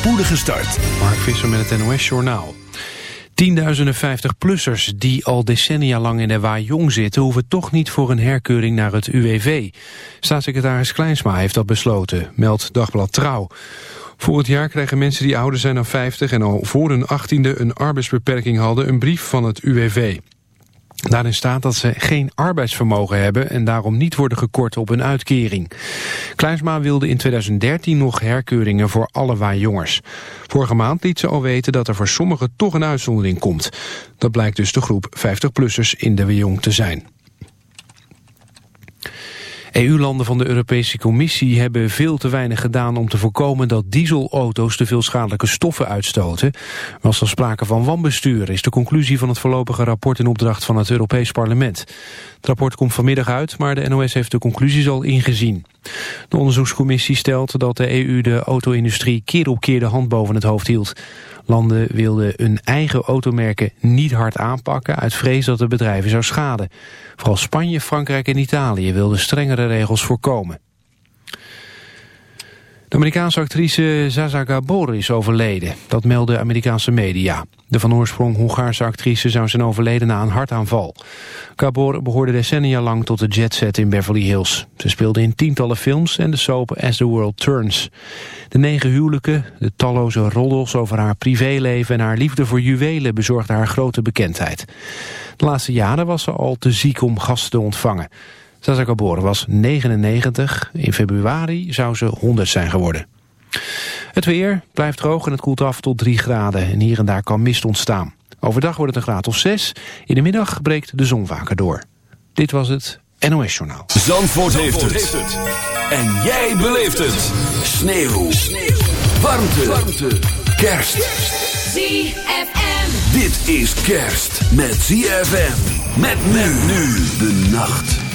spoedige start. Mark Visser met het NOS Journaal. Tienduizenden 50-plussers die al decennia lang in de Wajong zitten... hoeven toch niet voor een herkeuring naar het UWV. Staatssecretaris Kleinsma heeft dat besloten, meldt Dagblad Trouw. Voor het jaar krijgen mensen die ouder zijn dan 50 en al voor hun 18e een arbeidsbeperking hadden... een brief van het UWV. Daarin staat dat ze geen arbeidsvermogen hebben en daarom niet worden gekort op hun uitkering. Kleinsma wilde in 2013 nog herkeuringen voor alle waaijongers. Vorige maand liet ze al weten dat er voor sommigen toch een uitzondering komt. Dat blijkt dus de groep 50-plussers in de Jong te zijn. EU-landen van de Europese Commissie hebben veel te weinig gedaan om te voorkomen dat dieselauto's te veel schadelijke stoffen uitstoten. Was er sprake van wanbestuur, is de conclusie van het voorlopige rapport in opdracht van het Europees Parlement. Het rapport komt vanmiddag uit, maar de NOS heeft de conclusies al ingezien. De onderzoekscommissie stelt dat de EU de auto-industrie keer op keer de hand boven het hoofd hield. Landen wilden hun eigen automerken niet hard aanpakken uit vrees dat de bedrijven zou schaden. Vooral Spanje, Frankrijk en Italië wilden strengere regels voorkomen. De Amerikaanse actrice Zaza Gabor is overleden. Dat melden Amerikaanse media. De van oorsprong Hongaarse actrice zou zijn overleden na een hartaanval. Gabor behoorde decennia lang tot de jetset in Beverly Hills. Ze speelde in tientallen films en de soap As the World Turns. De negen huwelijken, de talloze roddels over haar privéleven... en haar liefde voor juwelen bezorgden haar grote bekendheid. De laatste jaren was ze al te ziek om gasten te ontvangen. Zaza Gabor was 99. In februari zou ze 100 zijn geworden. Het weer blijft droog en het koelt af tot 3 graden. En hier en daar kan mist ontstaan. Overdag wordt het een graad of 6. In de middag breekt de zon vaker door. Dit was het NOS Journaal. Zandvoort, heeft, het. En jij beleeft het. Sneeuw. Sneeuw. Warmte. Warmte. Kerst. ZFM. Dit is kerst met ZFM. Met men nu de nacht.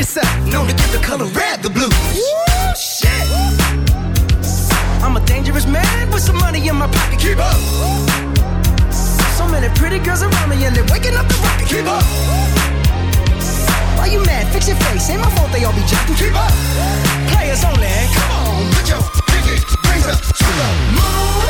yourself, known to get the color red, the blues. Shit. I'm a dangerous man with some money in my pocket. Keep up. So many pretty girls around me and they're waking up the rocket. Keep up. Why you mad? Fix your face. Ain't my fault they all be jacking. Keep up. Players only. Come on, put your pinky rings up to the moon.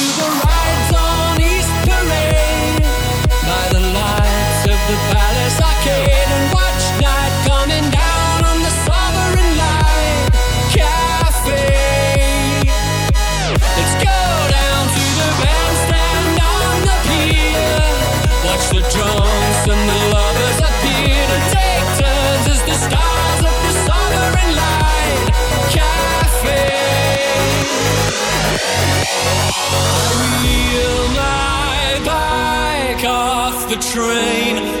train